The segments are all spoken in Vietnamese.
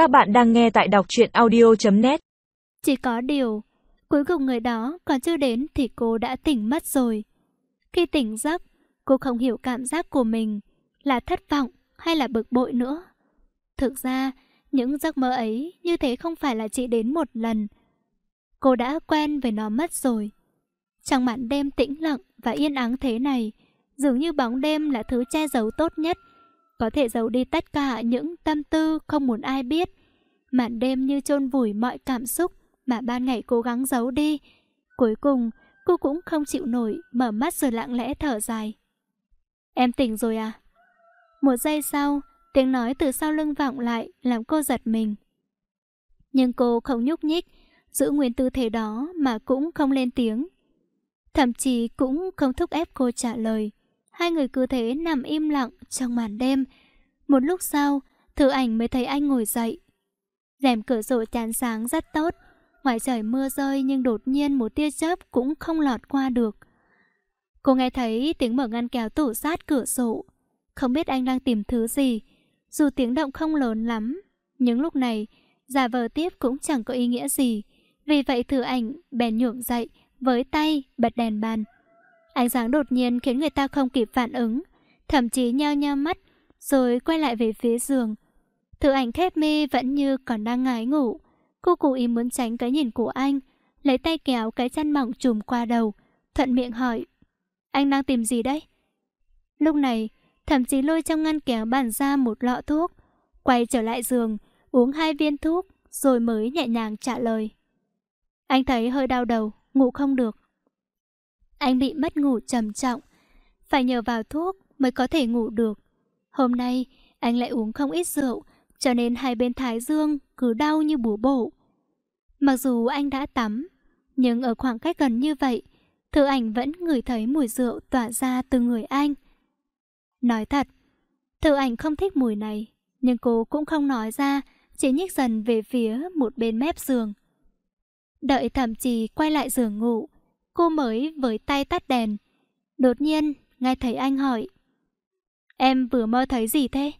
Các bạn đang nghe tại đọc truyện audio.net Chỉ có điều, cuối cùng người đó còn chưa đến thì cô đã tỉnh mất rồi. Khi tỉnh giấc, cô không hiểu cảm giác của mình là thất vọng hay là bực bội nữa. Thực ra, những giấc mơ ấy như thế không phải là chỉ đến một lần. Cô đã quen với nó mất rồi. Trong màn đêm tĩnh lặng và yên ắng thế này, dường như bóng đêm là thứ che giấu tốt nhất, có thể giấu đi tất cả những tâm tư không muốn ai biết. Màn đêm như chôn vùi mọi cảm xúc mà ban ngày cố gắng giấu đi. Cuối cùng, cô cũng không chịu nổi, mở mắt rồi lặng lẽ thở dài. Em tỉnh rồi à? Một giây sau, tiếng nói từ sau lưng vọng lại làm cô giật mình. Nhưng cô không nhúc nhích, giữ nguyên tư thế đó mà cũng không lên tiếng. Thậm chí cũng không thúc ép cô trả lời. Hai người cứ thế nằm im lặng trong màn đêm. Một lúc sau, thử ảnh mới thấy anh ngồi dậy. rèm cửa sổ chán sáng rất tốt. Ngoài trời mưa rơi nhưng đột nhiên một tia chớp cũng không lọt qua được. Cô nghe thấy tiếng mở ngăn kéo tủ sát cửa sổ. Không biết anh đang tìm thứ gì. Dù tiếng động không lớn lắm, nhưng lúc này, giả vờ tiếp cũng chẳng có ý nghĩa gì. Vì vậy thử ảnh bèn nhượng dậy, với tay bật đèn bàn. Ánh sáng đột nhiên khiến người ta không kịp phản ứng, thậm chí nheo nheo mắt, rồi quay lại về phía giường. Thử ảnh khép mi vẫn như còn đang ngái ngủ. Cô cố ý muốn tránh cái nhìn của anh, lấy tay kéo cái chăn mỏng trùm qua đầu, thuận miệng hỏi. Anh đang tìm gì đấy? Lúc này, thậm chí lôi trong ngăn kéo bàn ra một lọ thuốc, quay trở lại giường, uống hai viên thuốc, rồi mới nhẹ nhàng trả lời. Anh thấy hơi đau đầu, ngủ không được. Anh bị mất ngủ trầm trọng, phải nhờ vào thuốc mới có thể ngủ được. Hôm nay, anh lại uống không ít rượu, cho nên hai bên thái dương cứ đau như búa bổ. Mặc dù anh đã tắm, nhưng ở khoảng cách gần như vậy, Thư ảnh vẫn ngửi thấy mùi rượu tỏa ra từ người anh. Nói thật, Thư ảnh không thích mùi này, nhưng cô cũng không nói ra, chỉ nhích dần về phía một bên mép giường. Đợi thậm chí quay lại giường ngủ, cô mới với tay tắt đèn. Đột nhiên, nghe thấy anh hỏi. Em vừa mơ thấy gì thế?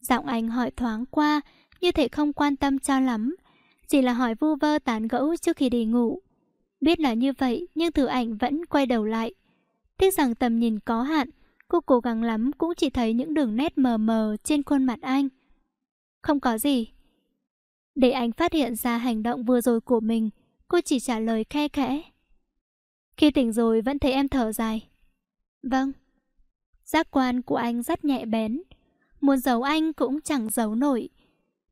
Giọng anh hỏi thoáng qua, như thể không quan tâm cho lắm. Chỉ là hỏi vu vơ tán gẫu trước khi đi ngủ. Biết là như vậy, nhưng thử ảnh vẫn quay đầu lại. Tiếc rằng tầm nhìn có hạn, cô cố gắng lắm cũng chỉ thấy những đường nét mờ mờ trên khuôn mặt anh. Không có gì. Để anh phát hiện ra hành động vừa rồi của mình, cô chỉ trả lời khe khẽ. Khi tỉnh rồi vẫn thấy em thở dài. Vâng. Giác quan của anh rất nhẹ bén. Muốn giấu anh cũng chẳng giấu nổi.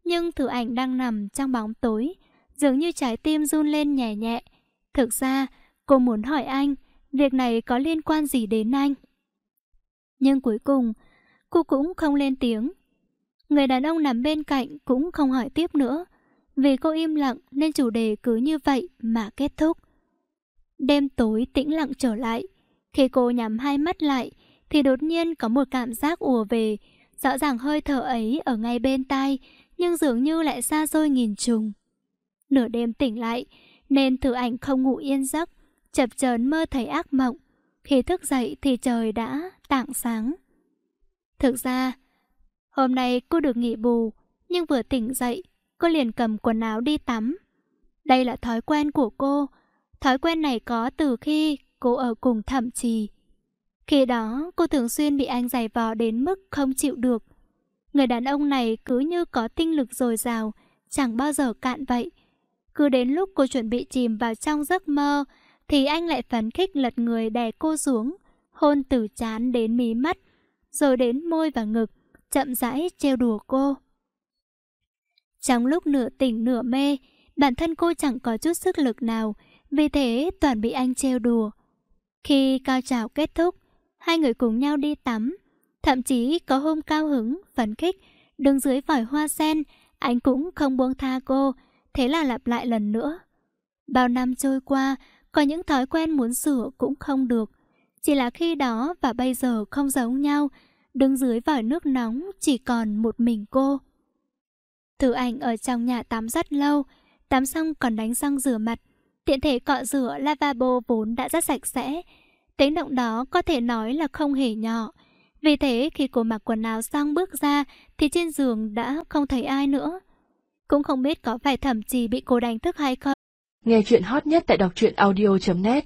Nhưng thử ảnh đang nằm trong bóng tối, dường như trái tim run lên nhẹ nhẹ. Thực ra, cô muốn hỏi anh, việc này có liên quan gì đến anh? Nhưng cuối cùng, cô cũng không lên tiếng. Người đàn ông nằm bên cạnh cũng không hỏi tiếp nữa. Vì cô im lặng nên chủ đề cứ như vậy mà kết thúc. Đêm tối tĩnh lặng trở lại. Khi cô nhắm hai mắt lại, thì đột nhiên có một cảm giác ùa về. Rõ ràng hơi thở ấy ở ngay bên tai, nhưng dường như lại xa xôi nghìn trùng. Nửa đêm tỉnh lại, nên thử ảnh không ngủ yên giấc, chập chờn mơ thấy ác mộng. Khi thức dậy thì trời đã tảng sáng. Thực ra, hôm nay cô được nghỉ bù, nhưng vừa tỉnh dậy, cô liền cầm quần áo đi tắm. Đây là thói quen của cô, Thói quen này có từ khi cô ở cùng thẩm trì. Khi đó, cô thường xuyên bị anh giày vò đến mức không chịu được. Người đàn ông này cứ như có tinh lực dồi dào, chẳng bao giờ cạn vậy. Cứ đến lúc cô chuẩn bị chìm vào trong giấc mơ, thì anh lại phấn khích lật người đè cô xuống, hôn từ chán đến mí mắt, rồi đến môi và ngực, chậm rãi trêu đùa cô. Trong lúc nửa tỉnh nửa mê, bản thân cô chẳng có chút sức lực nào, vì thế toàn bị anh trêu đùa. Khi cao trào kết thúc, hai người cùng nhau đi tắm. Thậm chí có hôm cao hứng, phấn khích, đứng dưới vòi hoa sen, anh cũng không buông tha cô, thế là lặp lại lần nữa. Bao năm trôi qua, có những thói quen muốn sửa cũng không được. Chỉ là khi đó và bây giờ không giống nhau, đứng dưới vòi nước nóng chỉ còn một mình cô. Thử ảnh ở trong nhà tắm rất lâu, tắm xong còn đánh răng rửa mặt, Tiện thể cọ rửa lavabo vốn đã rất sạch sẽ. Tiếng động đó có thể nói là không hề nhỏ. Vì thế khi cô mặc quần áo xong bước ra thì trên giường đã không thấy ai nữa. Cũng không biết có phải thẩm trì bị cô đánh thức hay không. Nghe chuyện hot nhất tại đọc truyện audio.net